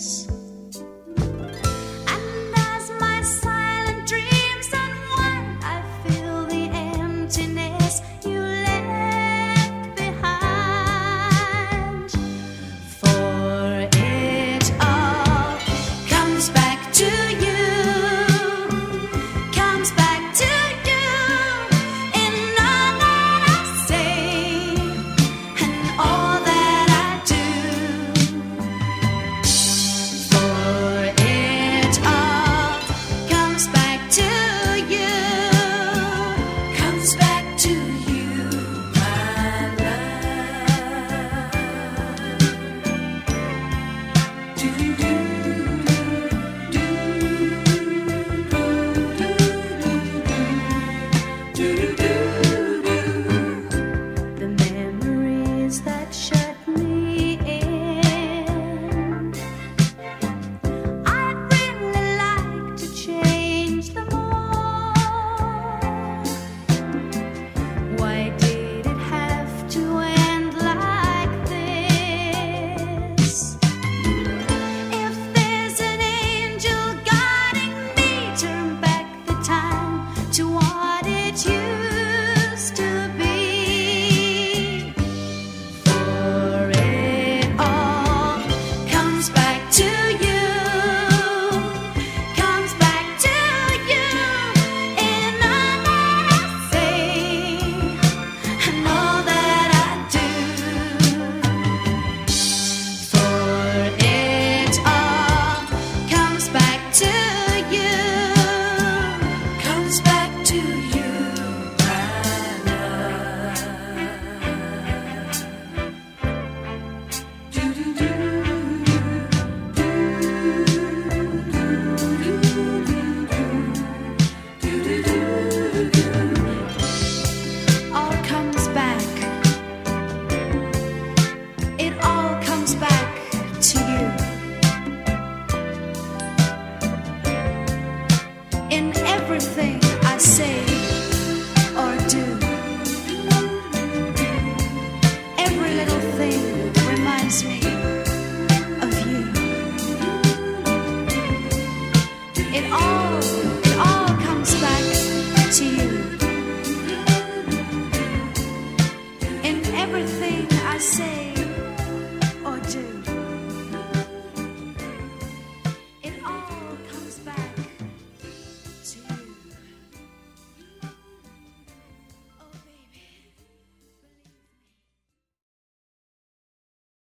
us. everything I say or do. Every little thing reminds me of you. It all, it all comes back to you. In everything I say.